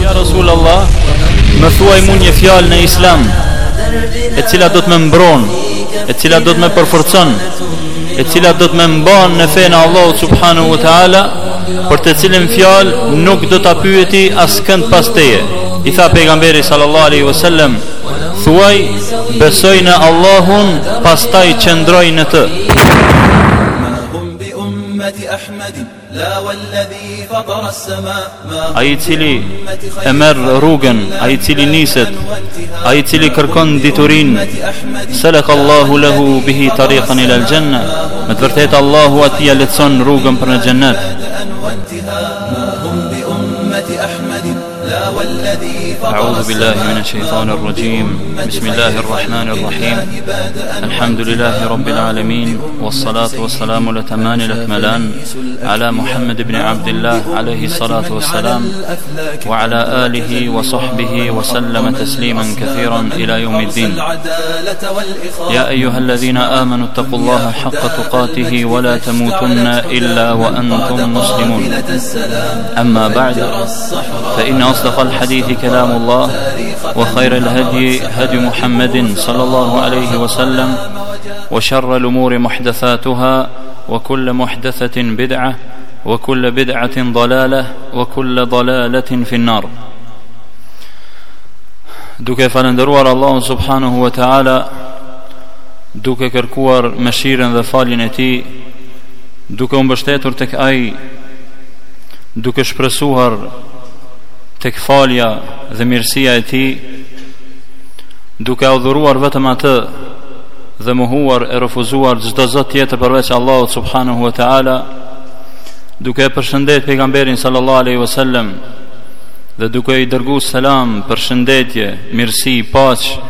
Ja Rasul Allah Më thuaj mu një fjalë në islam E cila do të më mbron E cila do të më përforcon E cila do të më mban në fenë e Allahut Subhanu wa ta'ala Për të cilën fjalë nuk do ta pyeti askënd pas teje I tha pejgamberi sallallahu alaihi wasallam Thuaj, besoja Allahun, pastaj qëndro në të. Ai i cili e merr rrugën, ai i cili niset, ai i cili kërkon diturinë, selek Allahu lehu bihi tarikan ilal gjenne, me të vërtetë Allahu atij ia lehtëson rrugën për në xhennet. أعوذ بالله من الشيطان الرجيم بسم الله الرحمن الرحيم الحمد لله رب العالمين والصلاة والسلام لتمان الأكملان على محمد بن عبد الله عليه الصلاة والسلام وعلى آله وصحبه وسلم تسليما كثيرا إلى يوم الدين يا أيها الذين آمنوا اتقوا الله حق تقاته ولا تموتن إلا وأنتم مسلمون أما بعد فإن أصدق الحديث كلام الله وخير الهدي هدي محمد صلى الله عليه وسلم وشر الأمور محدثاتها وكل محدثة بدعة وكل بدعة ضلالة وكل ضلالة في النار دوك فلندروار الله سبحانه وتعالى دوك كركوار مشيرا ذا فالينتي دوك مبشتاتر تك أي duke shpresuar tek falja dhe mirësia e tij, duke adhuruar vetëm atë dhe mohuar e refuzuar çdo zot tjetër përveç Allahut subhanahu wa taala duke e përshëndet pejgamberin sallallahu alaihi wasallam dhe duke i dërguar selam përshëndetje mirësi paqe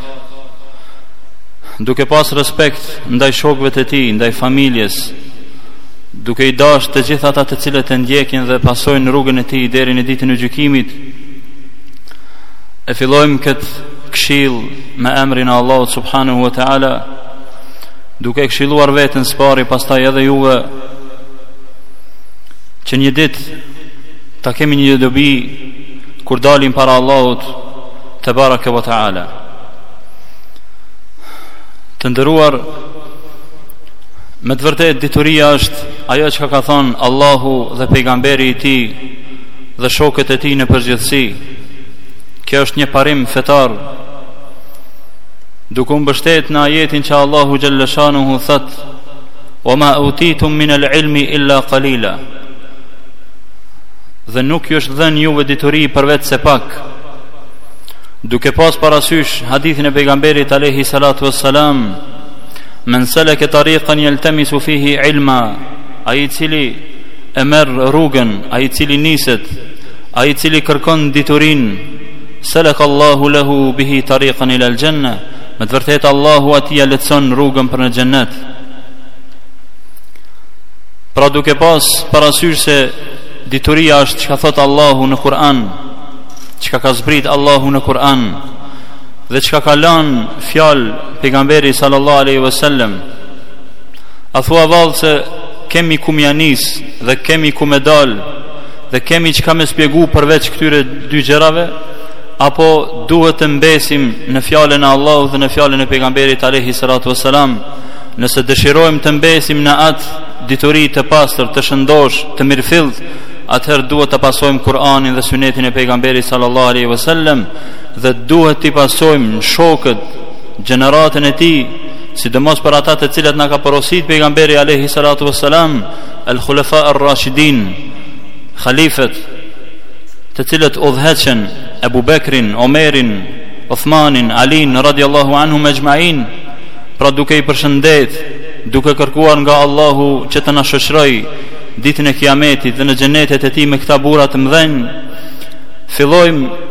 duke pas respekt ndaj shokëve të tij ndaj familjes Duke i dasht të gjithë ata të cilët e ndjekin dhe pasojnë rrugën e tij deri në ditën e gjykimit. E fillojmë këtë këshillë me emrin e Allahut subhanahu wa taala, duke këshilluar veten së pari, pastaj edhe juve që një ditë ta kemi një dobi kur dalim para Allahut tebaraka wa taala. Të nderuar Me të vërtetë dituria është ajo çka ka thonë Allahu dhe pejgamberi i tij dhe shokët e tij në përgjithësi. Kjo është një parim fetar. Duke u mbështet në ajetin që Allahu xhalleshanuhu thotë: "Wa ma utitum min al-ilmi illa qalila." Dhe nuk ju është dhënë juve dituri përveçse pak. Duke pas parasysh hadithin e pejgamberit alayhi salatu wassalam, Men seleke tariqan yaltamisu fihi ilma, ai i cili e merr rrugën, ai i cili niset, ai i cili kërkon diturinë, selek Allahu lahu bihi tariqan ila al-janna, me të vërtetë Allahu atij ia lehtëson rrugën për në xhennet. Pra duke pas parasysh se dituria është çka thotë Allahu në Kur'an, çka ka zbrit Allahu në Kur'an dhe çka ka lanë fjalë Pejgamberi sallallahu alaihi wasallam a thua vallë se kemi ku me ja nis dhe kemi ku me dal dhe kemi çka me spjegu përveç këtyre dy gjërave apo duhet të mbesim në fjalën e Allahut dhe në fjallën e pejgamberit alayhi salatu wassalam nëse dëshirojmë të mbesim në atë dituri të pastër, të shëndoshë, të mirëfilltë atëherë duhet ta pasojmë Kur'anin dhe sunetin e pejgamberit sallallahu alaihi wasallam dhe duhet t'i pasojmë shokët gjeneratën e tij, sidomos për ata të cilët na ka porosit pejgamberi alayhi salatu wassalam, El Khulefa Er Rashidin, Khalifët, të cilët udhëheqën Ebu Bekrin, Omerin, Othmanin, Alin, radiallahu anhum exhmain, pra duke i përshëndet, duke kërkuar nga Allahu që të na shoqërojë, ditën e kiametit dhe në xhenetet e tij me këta burra të mëdhenj, fillojmë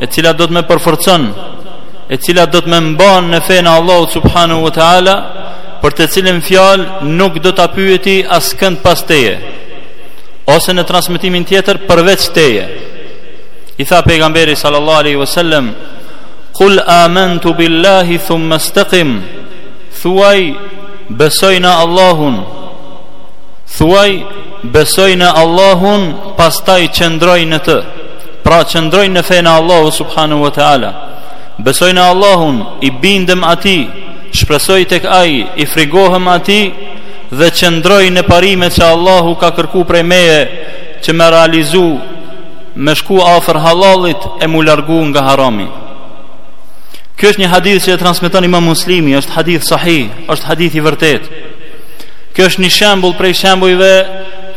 e cila do të më përforcon, e cila do të më mban në fenë e Allahut subhanahu wa taala, për të cilën fjalë nuk do ta pyes askënd pas teje. Ose në transmetimin tjetër përveç teje. I tha pejgamberi sallallahu alaihi wasallam, "Qul amantu billahi thumma istaqim." Thuaj besoj në Allahun. Thuaj besoj në Allahun, pastaj qëndroj në të. Pra qëndroj në fenë e Allahut subhanahu wa ta'ala Besoj në Allahun, i bindem atij, shpresoj tek ai, i frigohem atij Dhe qëndroj në parime që Allahu ka kërku prej meje Që me realizu, me shku afër hallallit e m'u largu nga harami Kjo është një hadith që e transmeton imam Muslimi, është hadith sahih, është hadith i vërtetë Kjo është një shembul prej shembujve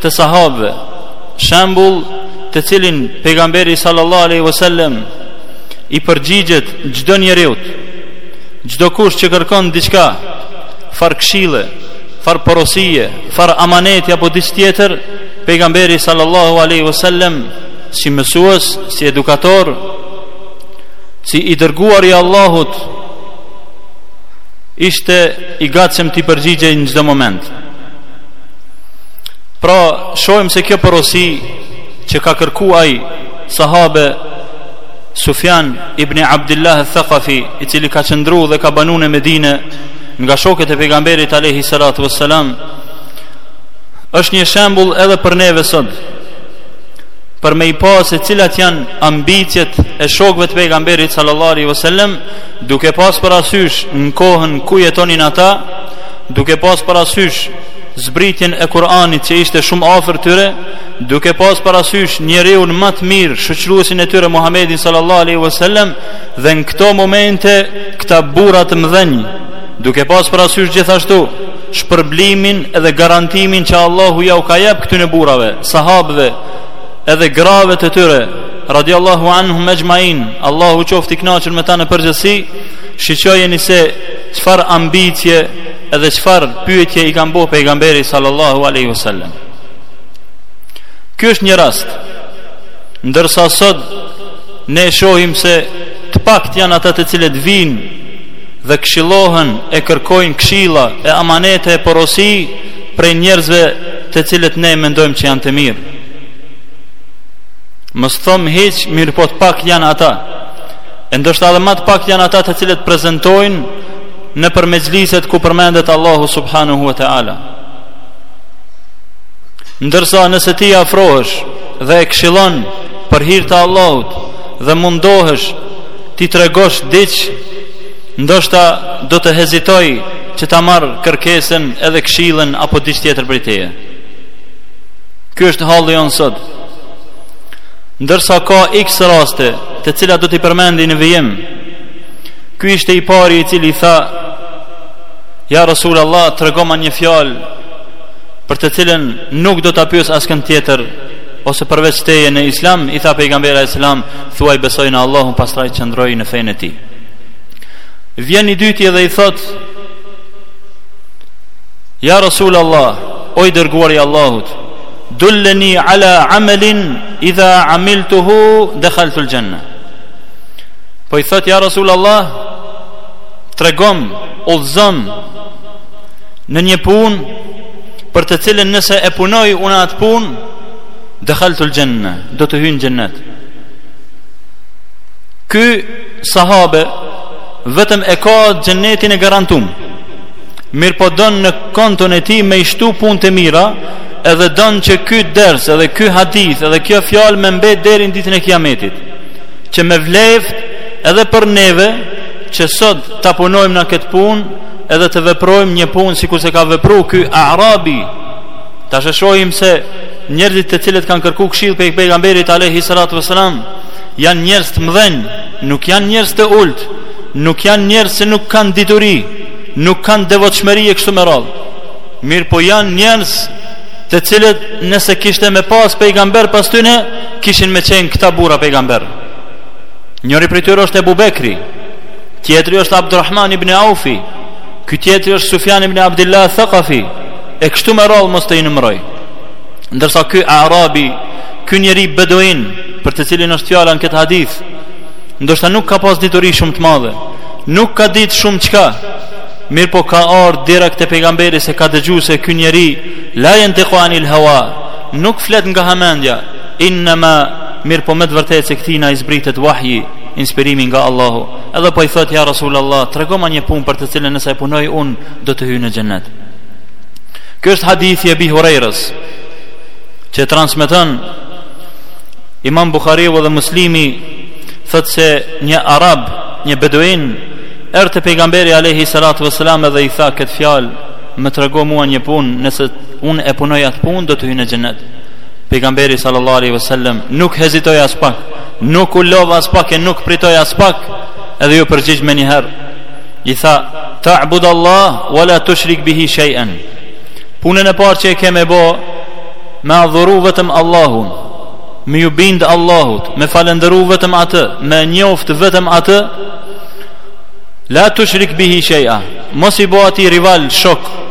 të sahabëve Shembull, të cilin pejgamberi sallallahu alaihi wasallam i përgjigjet çdo njeriut, çdokush që kërkon diçka, farë këshille, farë porosie, farë amaneti apo diç tjetër, pejgamberi sallallahu alaihi wasallam si mësues, si edukator, si i dërguar i Allahut ishte i gatshëm t'i përgjigjej në çdo moment. Pra, shohim se kjo porosi që ka kërku ai sahabe Sufjan ibni Abdillah al-Thaqafi, i cili ka qëndru dhe ka banu në Medinë nga shokët e pejgamberit alayhi salatu wassalam, është një shembull edhe për neve sot. Për me i pa se cilat janë ambiciet e shokëve të pejgamberit sallallahu alaihi wasallam, duke pas parasysh në kohën ku jetonin ata, duke pas parasysh zbritjen e Kur'anit që ishte shumë afër tyre, duke pas parasysh njeriun më të mirë, shoqëruesin e tyre Muhamedin sallallahu alaihi wasallam dhe në këto momente këta burra të mëdhenj, duke pas parasysh gjithashtu shpërblimin edhe garantimin që Allahu ja u ka jep këtyre burrave, sahabëve, edhe grave të tyre, radiallahu anhum exhmain, Allahu qoftë i kënaqur me ta në përgjithësi, shiqojeni se çfarë ambicje, Edhe çfarë pyetje i kanë bo pejgamberit sallallahu alaihi wasallam. Ky është një rast. Ndërsa sot ne e shohim se të paktë janë ata të cilët vijnë dhe këshillohen e kërkojnë këshilla e amanete e porosi prej njerëzve të cilët ne mendojmë që janë të mirë. Mos thom hiç, mirëpo të paktë janë ata. E ndoshta edhe më të paktë janë ata të cilët prezentojnë nëpër mexhliset ku përmendet Allahu subhanahu wa taala. Ndërsa nëse ti afrohesh dhe e këshillon për hirë të Allahut dhe mundohesh t'i tregosh diç, ndoshta do të hezitojë që ta marrë kërkesën edhe këshillën apo diç tjetër prej teje. Ky është halli jonë sot. Ndërsa ka x raste, të cilat do t'i përmendi në vijim, Ky ishte i pari i cili i tha, Ja Rasul Allah, tregoma një fjalë, për të cilën nuk do ta pyes askënd tjetër, ose përveç teje në islam, i tha pejgamberi alejhi selam, thuaj besoj në Allahun pastraj qëndro në fenë e tij. Vjen i dyti edhe i thotë, Ja Rasul Allah, o i dërguari i Allahut, dulleni ala amelin, idha amiltuhu dekhaltul xhenne. Po i thotë ja Rasul Allah Tregom, udhëzom Në një punë Për të cilën nëse e punoj Unë atë punë Dekhaltul xhenne Do të hyj në xhennet Ky sahabe Vetëm e ka xhennetin e garantum Mirëpo don në konton e tij Me i shtu punët e mira Edhe don që ky ders Edhe ky hadith Edhe kjo fjalë me mbet Deri n' ditën e kiametit që me vleft edhe për neve që sot ta punojmë na këtë punë edhe të veprojmë një punë sikurse ka vepruar ky arabi ta shohim se njerëzit të cilët kanë kërku këshillë prej pejgamberit alayhi salatu wasalam janë njerëz të mëdhenj nuk janë njerëz të ulët nuk janë njerëz që nuk kanë dituri nuk kanë devotshmëri e kështu me radhë mirëpo janë njerëz të cilët nëse kishte me pas pejgamber pas tyne kishin me qenë këta burra pejgamber njëri prej tyre është Ebu Bekri tjetri është Abdurrahman ibn Aufi ky tjetri është Sufjan ibn Abdillah Thakafi e kështu me radhë mos t'i numëroj ndërsa ky arabi ky njeri beduin për të cilin është fjala në këtë hadith ndoshta nuk ka pas dituri shumë të madhe nuk ka dit shumë çka mirëpo ka ardhë direkt te pejgamberi se ka dëgju se ky njeri la jentiku anil hawa Nuk flet nga hamendja, innema, mirëpo me të vërtetë se këtij na i zbritet wahji, inspirimi nga Allahu. Edhe po i thotë ja Rasulullah, tregoma një punë për të cilën nëse e punoj unë do të hyj në xhennet. Ky është hadithi Ebi Hurejrës që e transmeton Imam Buhariu dhe Muslimi thotë se një arab, një beduin erdhi te pejgamberi alayhi salatu wasalam edhe i tha këtë fjalë, më trego mua një punë nëse unë e punoj atë punë do të hyj në xhenet. Pejgamberi sallallahu alaihi wasallam nuk hezitoi aspak, nuk u lodh aspak e nuk pritoi aspak, edhe ju përgjigj menjëherë. I tha: "Ta'bud Allah wa la tushrik bihi shay'an." Punën e parë që e ke me bo, me adhuru vetëm Allahun, me ju bind Allahut, me falëndëru vetëm atë, me njoft vetëm atë, la tushrik bihi shay'a. Mos i bo atij rival shok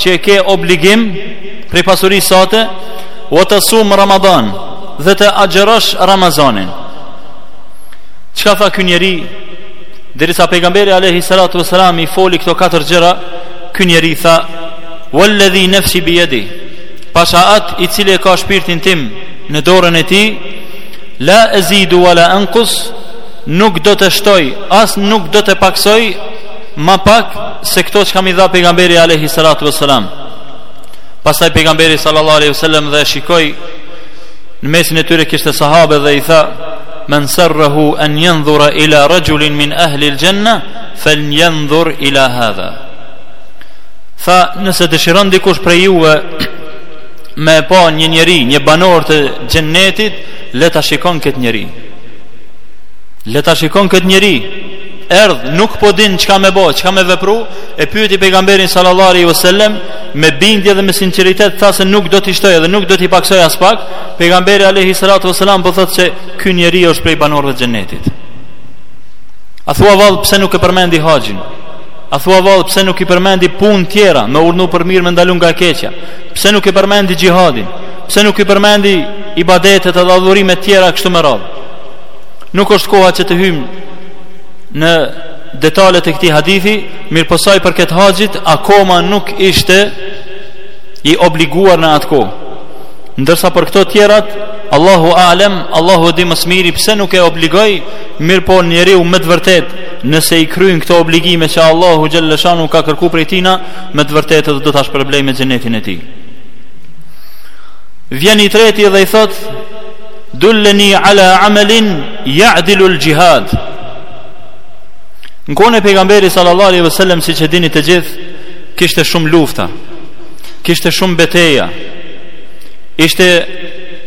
që e ke obligim prej pasurisë sate wa tesumu Ramadan dhe të agjerosh Ramazanin çka tha ky njeri derisa pejgamberi Alejhi Salatu Veselam i foli këto katër gjëra ky njeri tha welledhi nefsi bijedihi pasha at i cili e ka shpirtin tim në dorën e tij la ezidu wa la enkus nuk do të shtoj as nuk do të paksoj Ma pak se këto që kam i dha pejgamberi Alejhi Salatu ve Salam Pastaj pejgamberi Sallallahu Alejhi ve Selam dhe shikoi Në mesin e tyre kishte sahabe dhe i tha Men serrehu en jendhura ila rexhulin min ahlil xhenna Fel jendhur ila hadha Tha nëse dëshiron dikush prej juve Me e pa një njeri, një banor të xhennetit Le ta shikon këtë njeri Le ta shikon këtë njeri erdh nuk po din çka me bë, çka me vepru, e pyeti pejgamberin sallallahu alaihi wasallam me bindje edhe me sinqeritet tha se nuk do t'i shtoj edhe nuk do t'i paksoj aspak. Pejgamberi alaihi salatu wasallam po thotë se ky njeri është prej banorëve të xhenetit. A thua vallë pse nuk e përmendi haxhin? A thua vallë pse nuk i përmendi punë tjera, me urdhnu për mirë, me ndalu nga e keqja? Pse nuk e përmendi xhihadin? Pse nuk i përmendi ibadetet edhe adhurimet tjera kështu me radhë? Nuk është koha që të hyjmë në detalet e këtij hadithi, mirëpo sa i përket haxhit, akoma nuk ishte i obliguar në atë kohë. Ndërsa për këto tjerat, Allahu alem, Allahu e di më së miri pse nuk e obligoi, mirëpo njeriu me të vërtetë, nëse i kryen këto obligime që Allahu xhelleshanuhu ka kërku prej tina, me të vërtetë edhe do ta shpërblejë me xhenetin e tij. Vjen i treti dhe i thotë Dulleni ala amelin ja'dilu l'gjihad Në kohën e pejgamberit sallallahu alaihi wasallam siç e dini të gjithë, kishte shumë lufta, kishte shumë beteja, ishte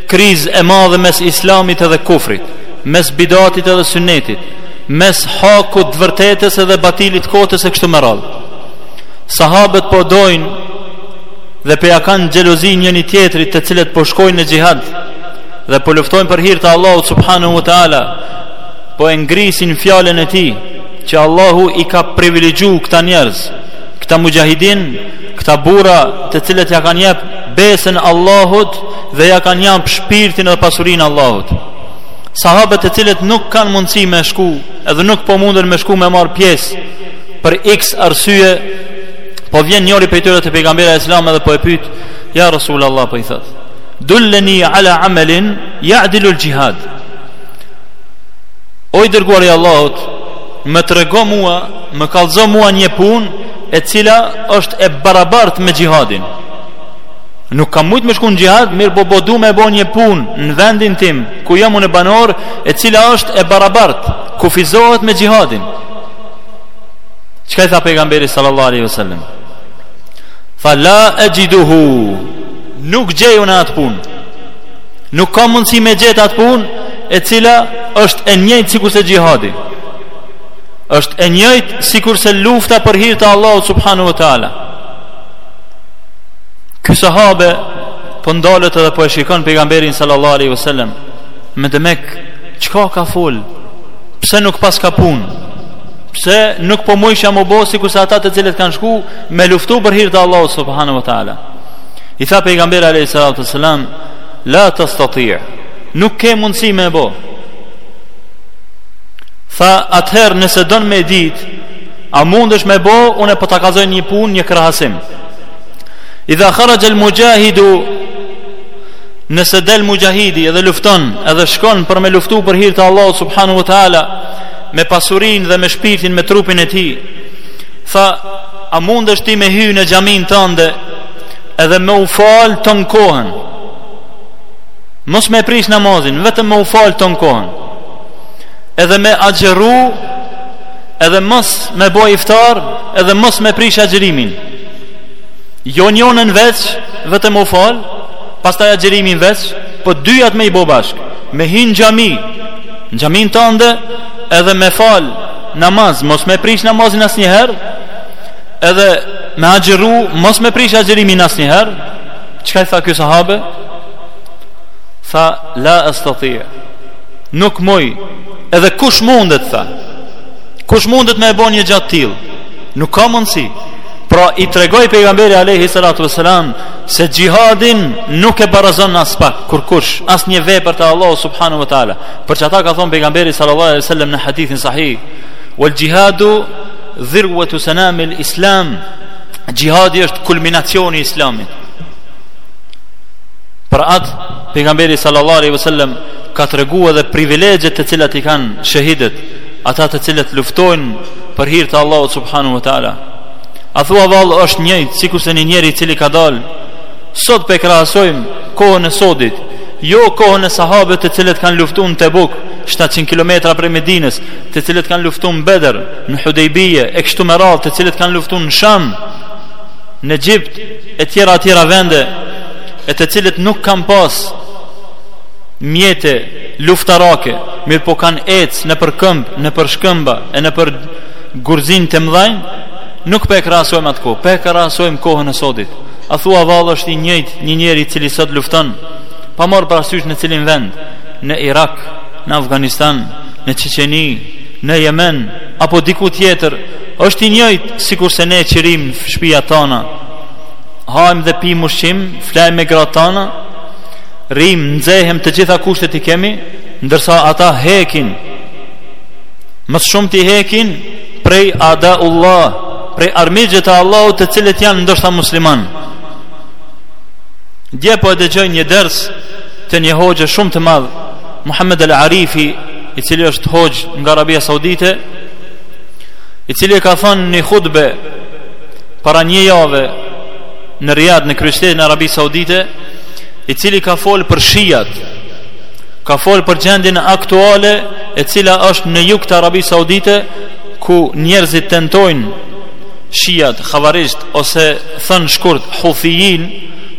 krizë e madhe mes islamit edhe kufrit, mes bidatit edhe sunetit, mes hakut të vërtetës edhe batilit të kotës e kështu me radhë. Sahabët po dojnë dhe pe ja kanë xhelozi njëni tjetrit të cilët po shkojnë në xhihad, dhe po luftojnë për hir të Allahut subhanahu wa taala po e ngritin fjalën e tij që Allahu i ka privilegju këta njerëz këta muxhahidinë këta burra të cilët ja kanë jap besën Allahut dhe ja kanë jap shpirtin dhe pasurinë Allahut sahabët të cilët nuk kanë mundësi me shku edhe nuk po mundën me shku me marr pjesë për x arsye po vjen njëri prej tyre te pejgamberi alejhi selam edhe po e pyet ja rasulullah po i thotë dulleni ala amelin ja'dilul xhihad o i dërguar i Allahut më trego mua më kallzo mua një punë e cila është e barabartë me xhihadin nuk kam mujt me shku në xhihad mirëpo po du me bo një punë në vendin tim ku jam unë banor e cila është e barabartë kufizohet me xhihadin çka i tha pejgamberi sallallahu alaihi wasallam fa la exhiduhu Nuk gjej unë atë punë. Nuk ka mundësi me gjet atë punë e cila është e njëjtë sikurse xhihadi. Është e njëjtë sikurse lufta për hir të Allahut subhanahu wa taala. Ky sahabe po ndalet edhe po e shikon pejgamberin sallallahu alaihi wasallam me demek çka ka fol pse nuk paska punë pse nuk po mujsha m'u bo sikurse ata të cilët kanë shku me luftu për hir të Allahut subhanahu wa taala I tha pejgamberi alayhi salatu selam, la tastati. Nuk ke mundësi me bo. Tha atëherë nëse don me e ditë, a mundesh me bo, unë po ta kallzoj një punë, një krahasim. Idha kharaxha al muxhahidu Nëse del muxhahidi edhe lufton edhe shkon për me luftu për hir të Allahut subhanu wa ta'ala Me pasurinë dhe me shpirtin me trupin e tij Tha a mundesh ti me hy në xhaminë tande edhe me u falë tonë kohën. Mos me prish namazin, vetëm me u falë tonë kohën. Edhe me agjeru, edhe mos me bo iftar, edhe mos me prish agjerimin. Jo njonën veç, vetëm me u falë, pastaj agjerimin veç, po dyjat me i bo bashkë, me hinë n'xhami, në xhaminë tande, edhe me falë namaz, mos me prish namazin asnjëherë, Edhe me agjeru, mos me prish agjerimin asnjëherë, çka i tha ky sahabe? Tha, la estatiu, nuk moj, edhe kush mundet, tha, kush mundet me e bo një gja të tillë, nuk ka mundësi, pra i tregoi pejgamberi alejhi salatu ve selam, se xhihadin nuk e barazon aspak, kurkush, asnjë vepër te Allahu, subhanehu ve teala, për qata ka thonë pejgamberi Sallallahu alejhi ve selem në hadithin sahih, wel xhihadu, Dhirwetu Senamil Islam, xhihadi është kulminacioni i Islamit. Për atë pejgamberi sallallahu alaihi wasallam ka tregu edhe privilegjet të cilat i kanë shehidët, ata të cilët luftojnë për hir të Allahut subhanahu wa taala. A thua vallë është njëjtë sikurse një njeri i cili ka dal sot po e krahasojmë kohën e sodit, jo kohën e sahabëve të cilët kanë luftu në Tebuk, 700 kilometra prej Medinës, të cilët kanë luftu në Bedër, në Hudejbije, e kështu me radhë të cilët kanë luftu në Sham, në Egjipt, e tjera e tjera vende, e të cilët nuk kanë pas mjete luftarake, mirëpo kanë ecë nëpër këmbë, nëpër shkëmba, e nëpër gurzina të mdhaja, nuk po e krahasojmë atë kohë, po e krahasojmë kohën e sodit. A thua vallë është i njëjtë një njeri i cili sot lufton, pa marrë parasysh në cilin vend, në Irak, në Afganistan, në Çeçeni, në Jemen apo diku tjetër është i njëjtë sikurse ne qi rrim në shpia tona hajm dhe pim ushqim flejmë me gratë tona rrim nxehem të gjitha kushtet i kemi ndërsa ata hekin më së shumti hekin prej ada Allah prej armiqve të Allahut të cilët janë ndoshta muslimanë dje po e dëgjoj një ders të një hoxhe shumë të madh Muhammed al-Arifi i cili është hoxhë nga Arabia Saudite, i cili ka thënë një hutbe para një jave në Riad në kryeqytetin e Arabisë Saudite, i cili ka fol për shijat, ka fol për gjendjen aktuale e cila është në jug të Arabisë Saudite ku njerëzit tentojnë shijat, havarixhët ose thënë shkurt huthijinë,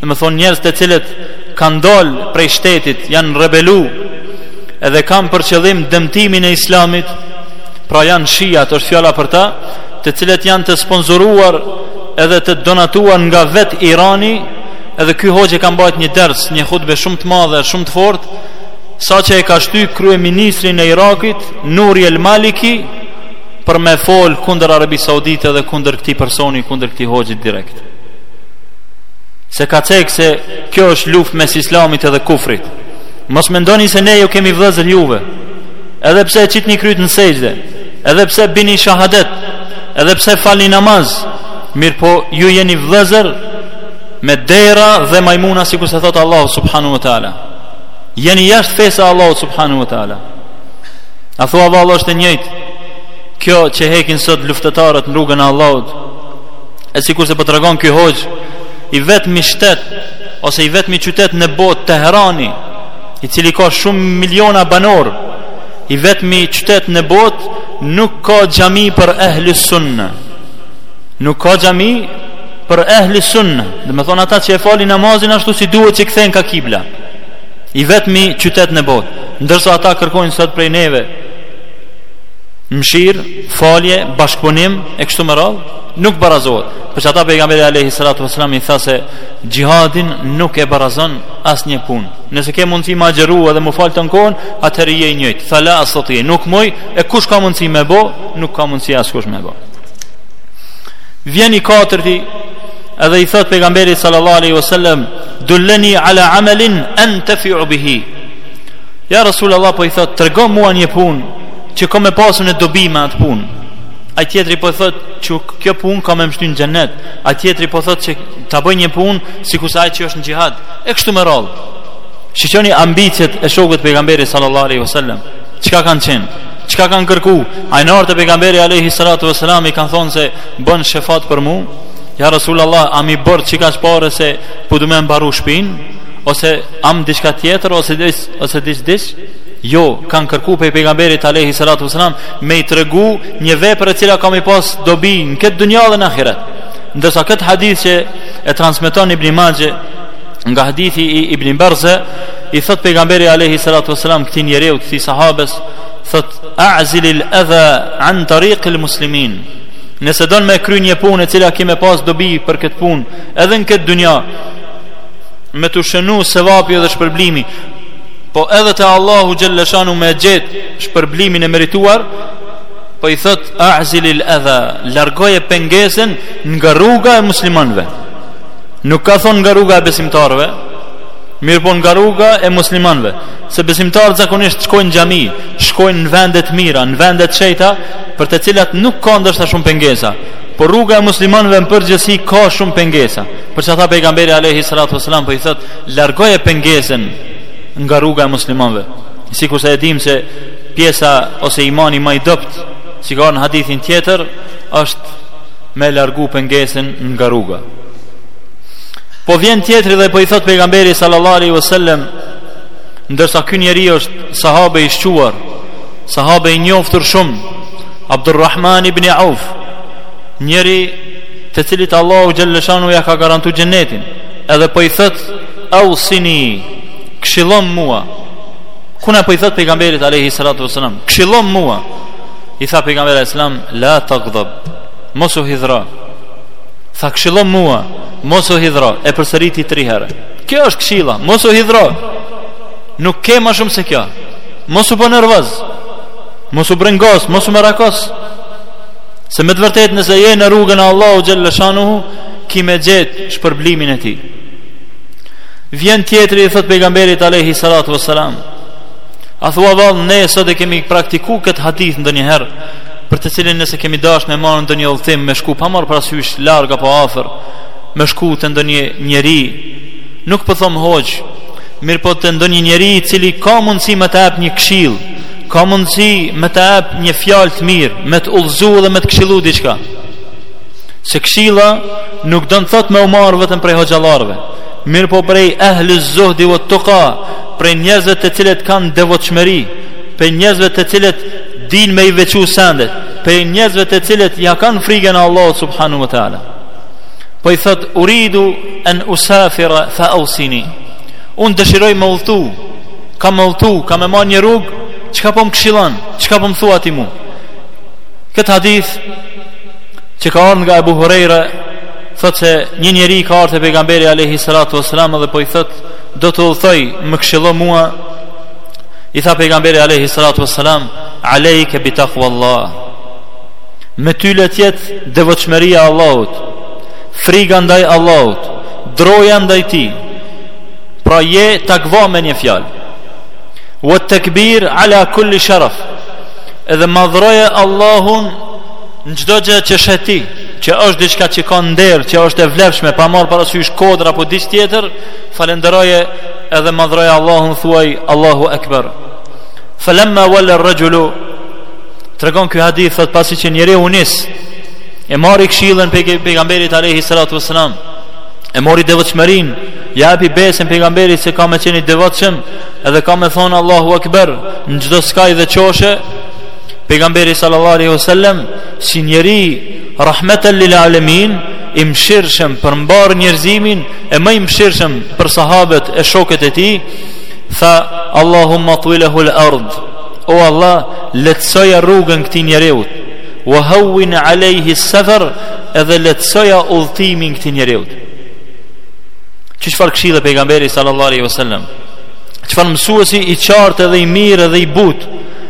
domethënë njerëz të cilët kanë dalë prej shtetit, janë rebelu edhe kanë për qëllim dëmtimin e islamit, pra janë shiat është fjala për ta, të cilët janë të sponsoruar edhe të donatuar nga vet Irani, edhe ky hoxhë ka mbajt një ders, një hutbe shumë të madhe, shumë të fortë, saqë e ka shty kryeministrin e Irakit, Nuri El Maliki, për me fol kundër Arabisë Saudite edhe kundër këtij personi, kundër këtij hoxhit direkt. Se ka cek se kjo është luftë mes islamit edhe kufrit. Mos mendoni se ne ju kemi vëllezër juve Edhe pse e qitni kryt në sexhde Edhe pse bini shahadet Edhe pse falni namaz Mirëpo ju jeni vëllezër Me derra dhe majmuna Sikurse thotë Allahu subhanu wa ta'ala Jeni jashtë fesë së Allahut subhanu wa ta'ala A thua vallë është e njëjtë Kjo që hekin sot luftëtarët në rrugën e Allahut E sikurse po tregon ky hoxhë I vetmi shtetë ose i vetmi qytet në botë Teherani, i cili ka shumë miliona banorë, i vetmi qytet në botë nuk ka xhami për ehli sunnë. Nuk ka xhami për ehli sunnë, domethënë ata që e falin namazin ashtu si duhet që kthehen ka kibla. I vetmi qytet në botë, ndërsa ata kërkojnë sot prej neve mshirë, falje, bashkëpunim e kështu me radhë, nuk barazohet. Për qata pejgamberi alayhi salatu wasallam i tha se Xhihadin nuk e barazon asnjë punë Nëse ke mundësi me agjëru edhe m'u fal tanë kohën Atëherë je i njëjtë Tha la estati Nuk muj E kush ka mundësi me bo Nuk ka mundësi askush me bo Vjen i katërti Edhe i thot pejgamberit sallallahu aleyhi wasallam Dulleni ala amelin Entefiu bihi Ja Rasul Allah po i thot Trego mua një punë Që kam me pas unë dobi me atë punë Ai tjetri po i thot Që kjo punë ka me më shti në xhennet Ai tjetri po thotë që ta bëj një punë sikurse ai që është në xhihad. E kështu me radhë. Shiqoni ambiciet e shokëve t'pejgamberit sallallahu alaihi wasallam. Çka kanë qenë? Çka kanë kërku? A janë ardh te pejgamberi alaihi salatu wasallam i kanë thonë se bën shefat për mua. Ja Rasulullah, a mi bërë qikaq pare se po du me mbaru shpinë, ose am diçka tjetër, ose diç, ose diç, diç, jo, kanë kërku prej pejgamberit alaihi salatu wasallam, me i tregu një vepër e cila ka me pas dobi në këtë dynja dhe në ahiret. Ndërsa këtë hadith që e transmeton Ibn Majah nga hadithi i Ibn Barza i thot pejgamberi alayhi salatu wasalam këtij njeriut këtij sahabes thot a'zil al adha an tariq al muslimin nëse don me kry një punë e cila ki me pas dobi për këtë punë edhe në këtë dynja me t'u shënu sevapi dhe shpërblimi po edhe te Allahu xhelleshanuhu me gjet shpërblimin e merituar po i thot i'zilil adha largoje pengesën nga rruga e muslimanëve nuk ka thon nga rruga e besimtarëve mirëpo nga rruga e muslimanëve se besimtarët zakonisht shkojnë në xhami shkojnë në vende të mira në vende të shenjta për të cilat nuk ka ndoshta shumë pengesa por rruga e muslimanëve në përgjithësi ka shumë pengesa për ata pejgamberi alayhi salatu wasalam po i thot largoje pengesën nga rruga e muslimanëve sikur se e dimë se Pjesa ose imani ma i dobt, si ka ardh në hadithin tjetër, është me largu pengesën nga rruga. Po vjen tjetri dhe po i thot pejgamberit sallallahu alaihi wasallam, ndërsa ky njeri është sahabe i shquar, sahabe i njoftur shumë, Abdurrahman ibn Auf, njeri të cilit Allahu xhallashanu ja ka garantu xhenetin, edhe po i thot, "Ausini, këshillom mua." Kuna po i thot pejgamberit alayhi salatu wasalam, këshillom mua. I tha pejgamberi alayhi salam, la taghdab. Mos u hidhro. Tha këshillom mua, mos u hidhro. E përsëriti 3 herë. Kjo është këshilla, mos u hidhro. Nuk ke më shumë se kjo. Mos u bo nervoz. Mos u brengos, mos u merakos. Se me të vërtetë nëse je në rrugën e Allahut xhallashanuhu, ki me gjet shpërblimin e tij. Vjen tjetri i thot pejgamberit alayhi salatu wassalam. A thua vallë ne sot e kemi praktiku këtë hadith ndonjëherë për të cilin nëse kemi dash me marrë ndonjë udhëtim me shku pa marrë parasysh larg apo afër, me shku te ndonjë njeri. Nuk po thom hoxh, mirëpo te ndonjë njeri i cili ka mundësi me të jep një këshillë, ka mundësi me të jep një fjalë të mirë, me të udhëzu dhe me të këshillu diçka. Se këshilla nuk do të thotë me u marr vetëm prej hoxhallarëve. Mirëpo prej ehlu zuhdi vet-tuka, prej njerëzve të cilët kanë devotshmëri, prej njerëzve të cilët din me i veçu sendet, prej njerëzve të cilët ja kanë frigen Allahut subhanehu ve teala. Po i thot, uridu en usafira fa ausini. Unë dëshiroj me udhëtu, kam me udhëtu, kam me marr një rrugë, çka po më këshillon, çka po më thua ti mu. Këtë hadith, që ka ardh nga Ebu Hurejre, Thot se një njeri ka ardh te pejgamberi alayhi salatu wasalam dhe po i thot do të udhëtoj më këshillo mua i tha pejgamberi alayhi salatu wasalam alejke bi taqwallah me ty le të jetë devotshmëria e Allahut friga ndaj Allahut droja ndaj tij pra je takva me një fjalë wat takbir ala kulli sharaf edhe madhroje Allahun në çdo gjë që sheh ti që është diçka që ka nder, që është e vlefshme, pa e marrë parasysh kodër apo diç tjetër, falënderoje edhe madhroje Allahun thuaj Allahu Akbar. Falamma wala ar-rajulu tregon ky hadith thot pasi që njeriu u nis e mori këshillën e pejgamberit alayhi salatu wasalam e mori devotshmërinë ja epi besën pejgamberit se ka me qenë i devotshëm edhe ka me thon Allahu Akbar në çdo skaj dhe qoshe pejgamberi sallallahu alaihi wasallam si njeri rahmetel lil alemin i mëshirshëm për mbarë njerëzimin e ma i mëshirshëm për sahabët e shokët e tij tha Allahumma atui lehul ard o Allah lehtësoja rrugën këtij njeriut wa hawwin alejhi sefer edhe lehtësoja udhëtimin këtij njeriut që çfarë këshile pejgamberi sallallahu aleyhi wasallam çfarë mësuesi i qartë edhe i mirë edhe i butë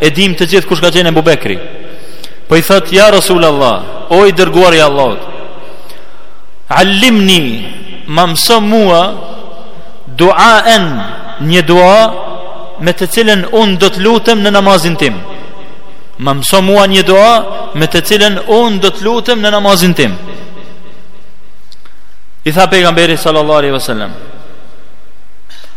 E dim të gjithë kush ka qenë Ebu Bekri. Po i thot ja Rasul Allah, o i dërguari i Allahut. Allimni ma mëso mua duaen një dua me të cilën unë do të lutem në namazin tim. Ma mëso mua një dua me të cilën unë do të lutem në namazin tim. I tha pejgamberi sallallahu alaihi wasallam.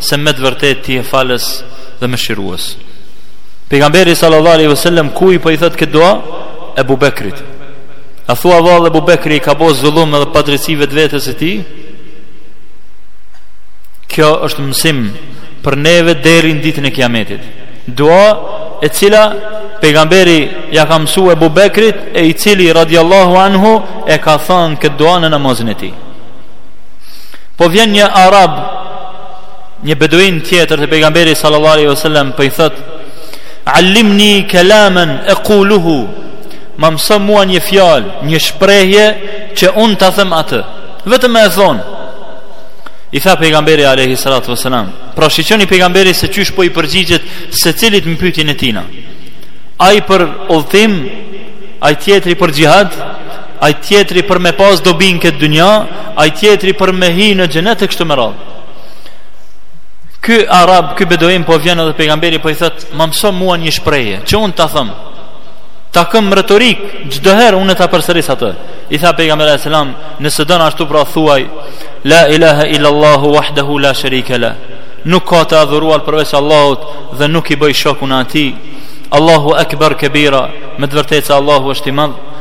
se me të vërtetë ti je falës dhe mëshirues pejgamberi sallallahu alaihi wasallam kujt po i thot këtë dua Ebu Bekrit a thua vallë Ebu Bekri ka bo zullum edhe padrejtësi vetvetes së tij kjo është mësim për neve deri në ditën e kiametit dua e cila pejgamberi ja ka mësu Ebu Bekrit e i cili radiallahu anhu e ka thënë këtë dua në namazin e tij Po vjen një arab, një beduin tjetër te pejgamberi sallallahu alaihi wasallam po i thot: "Allimni kalaman aquluhu." Ma mëso mua një fjalë, një shprehje që un ta them atë. Vetëm me e thon. I tha pejgamberi alaihi salatu wasallam, pra shiqoni pejgamberi se qysh po i përgjigjet secilit në pyetjen e tina. Ai për udhtim, ai tjetri për xhihad, Ai tjetri për me pas dobi në këtë dynja, ai tjetri për me hi në xhenet e kështu me radhë. Ky arab, ky beduin po vjen edhe pejgamberi po i thot, "Ma mëso mua një shprehje, që un ta them." Ta kom retorikë, çdo herë unë ta përsëris atë. I tha pejgamberi sallallahu alajhi wasallam, "Nëse don ashtu pra thuaj, la ilaha illa allah wahdahu la sharika la." Nuk ka të adhuruar përveç Allahut dhe nuk i bëj shokun atij. Allahu akbar kabira, me të vërtetë se Allahu është i madh.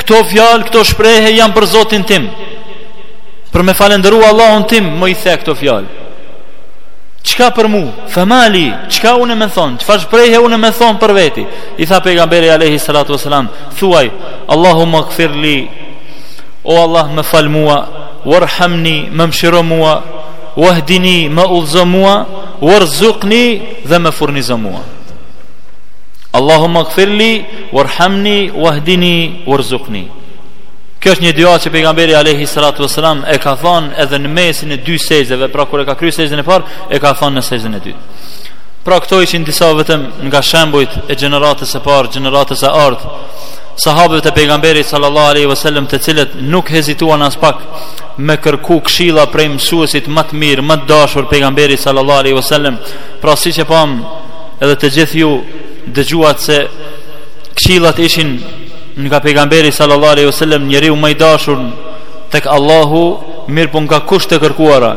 Këto fjalë, këto shprehe janë për Zotin tim. Për me falendëru Allahun tim, më i the këto fjalë. Çka për mua? Femali, çka unë me thonë? Çfarë shprehe unë me thonë për veti? I tha pejgamberi alayhi salatu wasalam, thuaj, Allahumma gfirli, o Allah më fal mua, warhamni, më mshiro mua, wahdini, më udhëzo mua, warzuqni dhe më furnizo mua. Allahumma gfirli, warhamni, wahdini, warzuqni. Kjo është një dua që pejgamberi alayhi salatu wasalam e ka thënë edhe në mesin e dy sexhdeve, pra kur e ka kry sexhden e parë, e ka thënë në sexhden e dytë. Pra këto ishin disa vetëm nga shembujt e gjeneratës së parë, gjeneratës së artë, sahabëve të pejgamberit sallallahu alaihi wasallam të cilët nuk hezituan as pak me kërku këshilla prej mësuesit më të mirë, më të dashur, pejgamberit sallallahu alaihi wasallam. Pra siç e pamë Edhe të gjithë ju dëgjuat se këshillat ishin nga pejgamberi sallallahu alaihi wasallam njeriu më i dashur tek Allahu, mirëpo nga kush të kërkuara,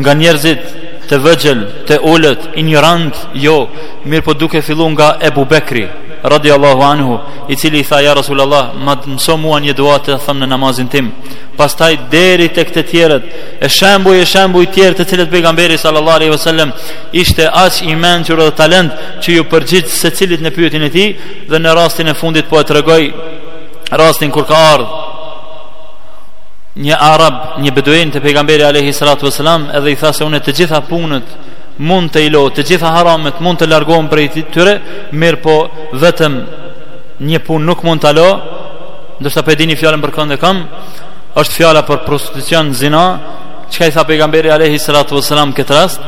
nga njerëzit të vegjël, të ulët, injorantë, jo, mirëpo duke fillu nga Ebu Bekri, radi Allahu anhu, i cili i tha, ja Rasul Allah, mëso mua një dua të them në namazin tim, pastaj deri te këta tjerët, e shembuj e shembuj tjerë të cilët pejgamberi sallallahu alaihi wasallam ishte aq i mençur dhe talent që iu përgjigj secilit në pyetjen e tij dhe në rastin e fundit po e tregoj rastin kur ka ardh një arab, një beduin te pejgamberi alayhi salatu wasalam edhe i tha se unë të gjitha punët mund t'i lë, të gjitha haramet mund të largohem prej tyre, mirëpo vetëm një punë nuk mund ta lë, ndërsa po e dini fjalën për kënd e kam, është fjala për prostitucion zina, çka i tha pejgamberi alayhi salatu wasalam këtë rast,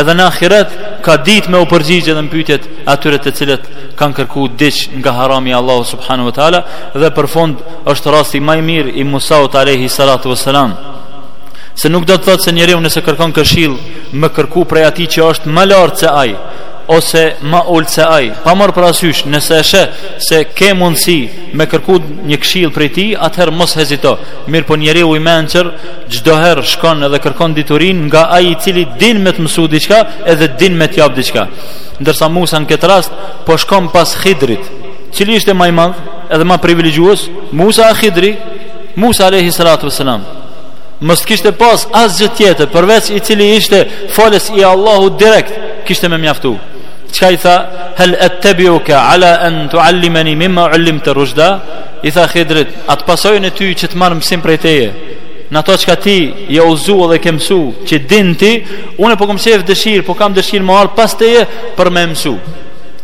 Edhe në ahiret ka ditë me u përgjigj edhe në pyetjet atyre të cilët kanë kërku diç nga harami i Allahut subhanahu wa ta'ala dhe për fund është rasti ma i mirë i Musaut alayhi salatu wasalam se nuk do të thotë se njeriu nëse kërkon këshillë me kërku prej atij që është më lart se ai ose më ulët se ai pa marrë parasysh nëse e sheh se ke mundësi me kërku një këshillë prej tij atëherë mos hezito mirëpo njeriu i mençur çdo herë shkon edhe kërkon diturinë nga ai i cili din me të mësu diçka edhe din me të jap diçka. Ndërsa Musa në këtë rast po shkon pas Hidrit. Cili ishte më i madh edhe më privilegjues? Musa a Hidri? Musa alayhi salatu wasalam. Mos t'kishte pas asgjë tjetër përveç i cili ishte folës i Allahut direkt, kishte me mjaftu. Çka i tha? Hal attabiuka ala an tuallimani mimma ullimta rushda? I tha Hidrit, a të pasoj unë ty që të marr mësim prej teje. në ato çka ti je udhëzuar dhe ke msu, që din ti, unë po kom qef dëshirë, po kam dëshirë me ardh pas teje për me msu.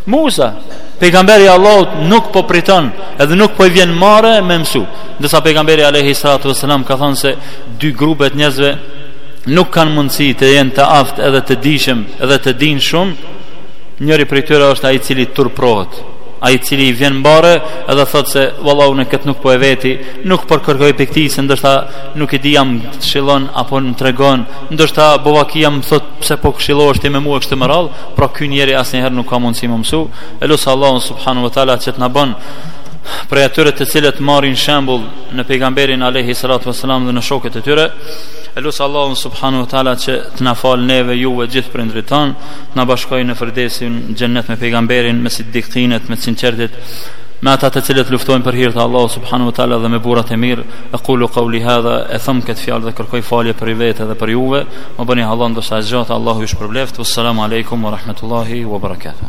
Musa, pejgamberi i Allahut nuk po priton, edhe nuk po i vjen marre me msu. Ndërsa pejgamberi alayhi salatu wasalam ka thonë se dy grupe të njerëzve nuk kanë mundësi të jenë të aftë edhe të dishëm, edhe të dinë shumë. Njëri prej tyre është ai i cili turprohet, ai i cili i vjen marre edhe thotë se valla unë këtë nuk po e veti, Nuk po kërkoj pi këtij se ndoshta nuk e di ja m'kshillon apo më tregon, ndoshta bon vaki ja m'thot pse po këshillon ti me mua kështu me radhë, pra ky njeri asnjëherë nuk ka mundësi me msu. E lus Allahun subhanahu wa taala që të na bon prej atyre të cilët marrin shembull në pejgamberin alayhi salatu wasalam dhe në shokët e tyre. E lus Allahun subhanahu wa taala që të na fal neve juve gjithë prindrit tan, të na bashkojë në firdeusin xhennet me pejgamberin, me siddiqinët, me sinqertit. me ata të cilët luftojnë për hir të Allahut subhanahu wa taala dhe me burrat e mirë, equlu qouli hadha, e thom ket fjalë dhe kërkoj falje për vete dhe për juve, më bëni hallall ndoshta e zgjata Allahu ju shpërbleft. Assalamu alaikum wa rahmatullahi wa barakatuh.